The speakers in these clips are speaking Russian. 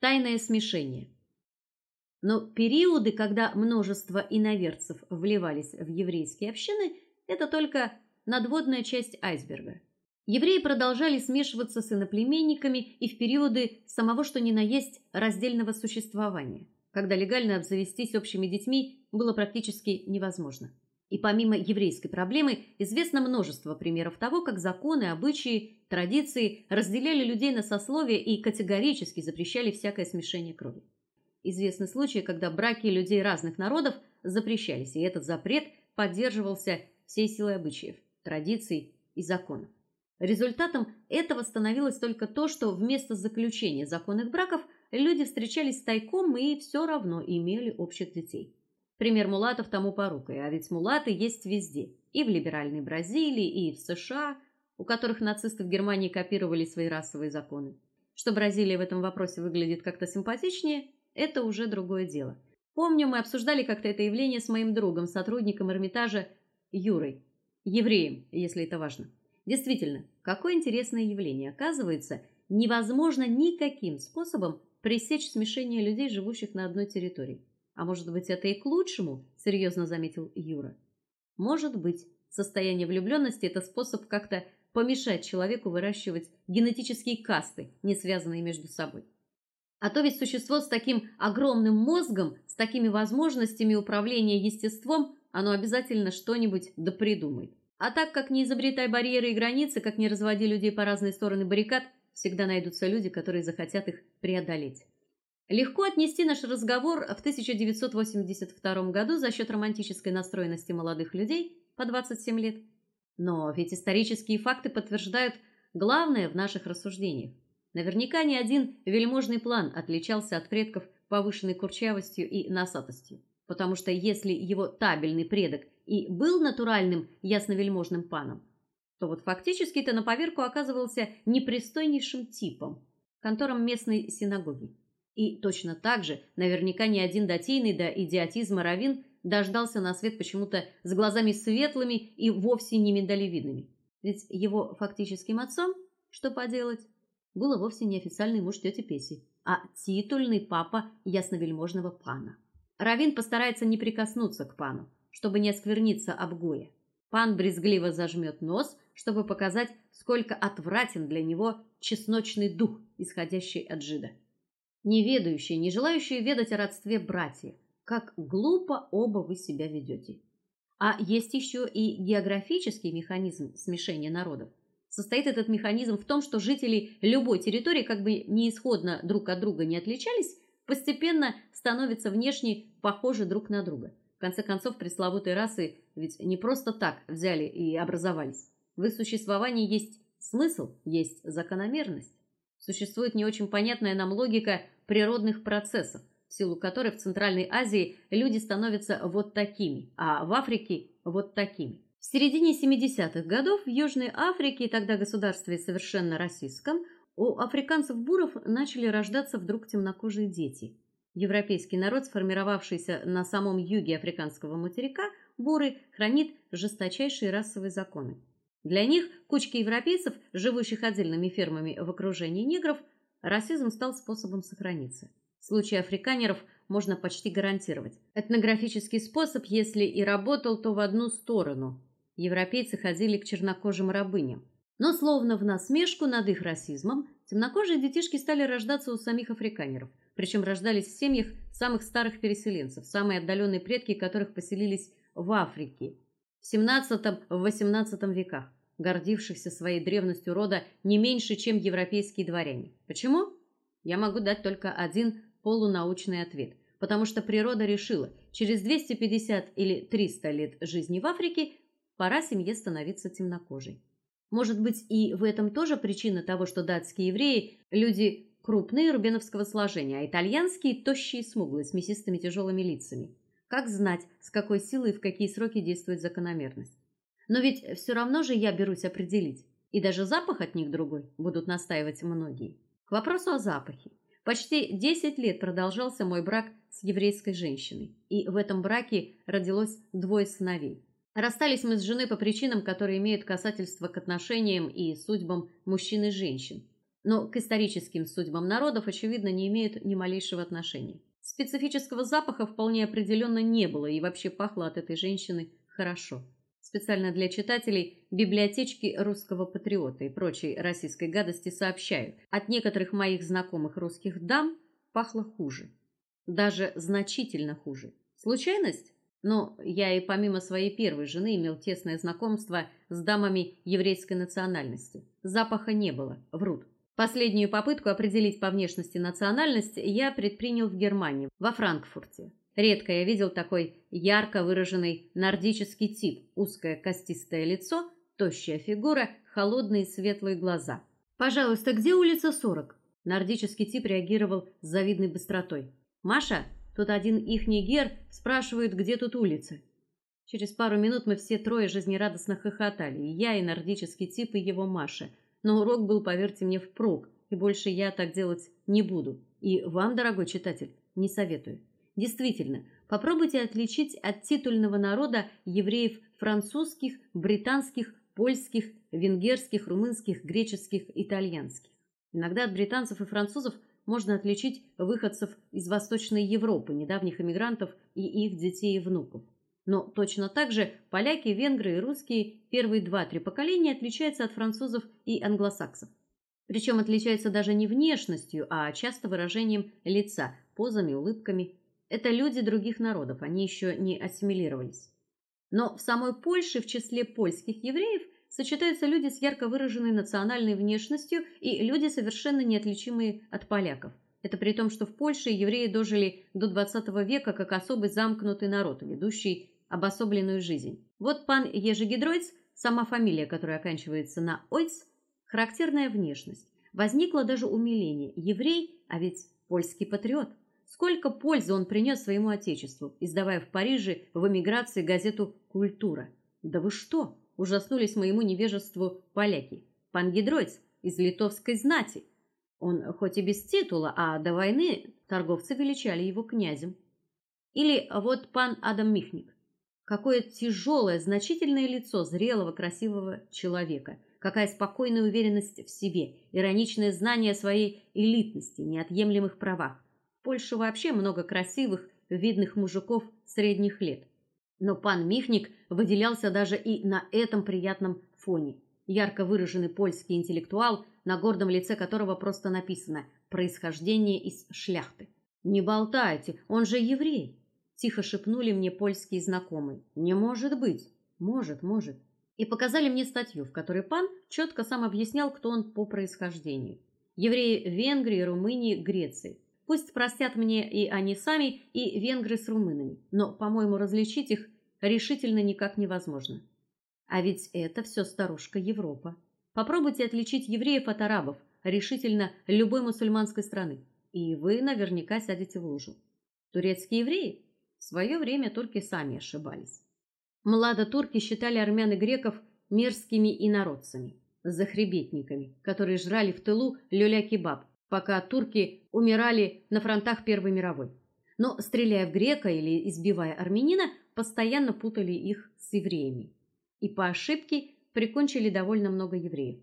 Тайное смешение. Но периоды, когда множество иноверцев вливались в еврейские общины, это только надводная часть айсберга. Евреи продолжали смешиваться с иноплеменниками и в периоды самого что ни на есть раздельного существования, когда легально обзавестись общими детьми было практически невозможно. И помимо еврейской проблемы, известно множество примеров того, как законы, обычаи, традиции разделяли людей на сословия и категорически запрещали всякое смешение крови. Известны случаи, когда браки людей разных народов запрещались, и этот запрет поддерживался всей силой обычаев, традиций и законов. Результатом этого становилось только то, что вместо заключения законных браков люди встречались тайком и все равно имели общих детей. Пример мулатов тому порукой, а ведь мулаты есть везде, и в либеральной Бразилии, и в США, у которых нацисты в Германии копировали свои расовые законы. Что Бразилия в этом вопросе выглядит как-то симпатичнее, это уже другое дело. Помню, мы обсуждали как-то это явление с моим другом, сотрудником Эрмитажа Юрой, евреем, если это важно. Действительно, какое интересное явление. Оказывается, невозможно никаким способом пресечь смешение людей, живущих на одной территории. А может быть, это и к лучшему, серьезно заметил Юра. Может быть, состояние влюбленности это способ как-то помешать человеку выращивать генетические касты, не связанные между собой. А то ведь существо с таким огромным мозгом, с такими возможностями управления естеством, оно обязательно что-нибудь да придумает. А так как не изобретай барьеры и границы, как не разводи людей по разные стороны баррикад, всегда найдутся люди, которые захотят их преодолеть. Легко отнести наш разговор в 1982 году за счет романтической настроенности молодых людей по 27 лет. Но ведь исторические факты подтверждают главное в наших рассуждениях. Наверняка ни один вельможный план отличался от предков повышенной курчавостью и носатостью, потому что если его табельный предок и был натуральным ясновельможным паном, то вот фактически-то на поверку оказывался непристойнейшим типом, контором местной синагоги. И точно так же, наверняка ни один датийный до идиотизма раввин дождался на свет почему-то с глазами светлыми и вовсе не миндалевидными. Ведь его фактическим отцом, что поделать, было вовсе не официальный муж тети Песи, а титульный папа ясновельможного пана. Равин постарается не прикоснуться к пану, чтобы не оскверниться об Гоя. Пан брезгливо зажмет нос, чтобы показать, сколько отвратен для него чесночный дух, исходящий от жида. Не ведающие, не желающие ведать о родстве братья, как глупо оба вы себя ведете. А есть еще и географический механизм смешения народов. Состоит этот механизм в том, что жители любой территории, как бы неисходно друг от друга не отличались, постепенно становятся внешне похожи друг на друга. В конце концов, пресловутые расы ведь не просто так взяли и образовались. В их существовании есть смысл, есть закономерность. Существует не очень понятная нам логика природных процессов, в силу которой в Центральной Азии люди становятся вот такими, а в Африке вот такими. В середине 70-х годов в Южной Африке, тогда государстве совершенно российском, у африканцев-буров начали рождаться вдруг темнокожие дети. Европейский народ, сформировавшийся на самом юге африканского материка, буры, хранит жесточайшие расовые законы. Для них, кучки европейцев, живущих отдельными фермами в окружении негров, расизм стал способом сохраниться. В случае африканеров можно почти гарантировать. Этнографический способ, если и работал, то в одну сторону. Европейцы ходили к чернокожим рабыням. Но словно в насмешку над их расизмом, темнокожие детишки стали рождаться у самих африканеров, причем рождались в семьях самых старых переселенцев, самые отдаленные предки которых поселились в Африке в XVII-XVIII веках, гордившихся своей древностью рода не меньше, чем европейские дворяне. Почему? Я могу дать только один полунаучный ответ. Потому что природа решила, через 250 или 300 лет жизни в Африке пора семье становиться темнокожей. Может быть, и в этом тоже причина того, что датские евреи люди крупные рубеновского сложения, а итальянские тощие и смуглые с мясистыми тяжелыми лицами. Как знать, с какой силой и в какие сроки действует закономерность? Но ведь все равно же я берусь определить, и даже запах от них другой, будут настаивать многие. К вопросу о запахе. Почти 10 лет продолжался мой брак с еврейской женщиной, и в этом браке родилось двое сыновей. Расстались мы с женой по причинам, которые имеют касательство к отношениям и судьбам мужчин и женщин. но к историческим судьбам народов очевидно не имеют ни малейшего отношения. Специфического запаха вполне определенно не было, и вообще пахло от этой женщины хорошо. Специально для читателей библиотечки русского патриота и прочей российской гадости сообщаю: от некоторых моих знакомых русских дам пахло хуже, даже значительно хуже. Случайность? Но я и помимо своей первой жены имел тесное знакомство с дамами еврейской национальности. Запаха не было, врут. Последнюю попытку определить по внешности национальность я предпринял в Германии, во Франкфурте. Редко я видел такой ярко выраженный нордический тип: узкое костистое лицо, тощая фигура, холодные светлые глаза. Пожалуйста, где улица 40? Нордический тип реагировал с завидной быстротой. Маша, тут один ихний гер спрашивает, где тут улица. Через пару минут мы все трое жизнерадостно хохотали, и я, и нордический тип, и его Маша. Но урок был, поверьте мне, впрок, и больше я так делать не буду. И вам, дорогой читатель, не советую. Действительно, попробуйте отличить от титульного народа евреев французских, британских, польских, венгерских, румынских, греческих, итальянских. Иногда от британцев и французов можно отличить выходцев из Восточной Европы, недавних эмигрантов и их детей и внуков. Но точно так же поляки, венгры и русские первые два-три поколения отличаются от французов и англосаксов. Причем отличаются даже не внешностью, а часто выражением лица, позами, улыбками. Это люди других народов, они еще не ассимилировались. Но в самой Польше в числе польских евреев сочетаются люди с ярко выраженной национальной внешностью и люди совершенно неотличимые от поляков. Это при том, что в Польше евреи дожили до 20 века как особый замкнутый народ, ведущий обособленную жизнь. Вот пан Ежегидройц, сама фамилия, которая оканчивается на ойц, характерная внешность. Возникло даже умиление: еврей, а ведь польский патриот. Сколько пользы он принес своему отечеству, издавая в Париже в эмиграции газету Культура. Да вы что? Ужаснулись моему невежеству поляки. Пан Гидройц из литовской знати. Он хоть и без титула, а до войны торговцы величали его князем. Или вот пан Адам Михник. Какое тяжелое, значительное лицо зрелого, красивого человека. Какая спокойная уверенность в себе, ироничное знание своей элитности, неотъемлемых правах. В Польше вообще много красивых, видных мужиков средних лет. Но пан Михник выделялся даже и на этом приятном фоне. Ярко выраженный польский интеллектуал, на гордом лице которого просто написано происхождение из шляхты. Не болтайте, он же еврей, тихо шепнули мне польские знакомые. Не может быть. Может, может. И показали мне статью, в которой пан четко сам объяснял, кто он по происхождению. Евреи Венгрии, Румынии, Греции. Пусть простят мне и они сами, и венгры с румынами, но, по-моему, различить их решительно никак невозможно. А ведь это все старушка Европа. Попробуйте отличить евреев от арабов, решительно любой мусульманской страны, и вы наверняка сядете в лужу. Турецкие евреи в свое время турки сами ошибались. Млада турки считали армян и греков мерзкими инородцами, захребетниками, которые жрали в тылу люля-кебаб, пока турки умирали на фронтах Первой мировой. Но стреляя в грека или избивая армянина, постоянно путали их с евреями. И по ошибке прикончили довольно много евреев.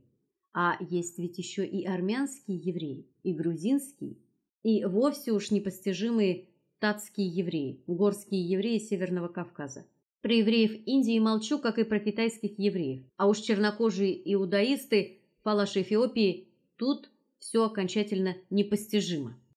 А есть ведь еще и армянские евреи, и грузинские, и вовсе уж непостижимые татские евреи, горские евреи Северного Кавказа. Про евреев Индии молчу, как и про китайских евреев. А уж чернокожие иудаисты, палаши Эфиопии, тут все окончательно непостижимо.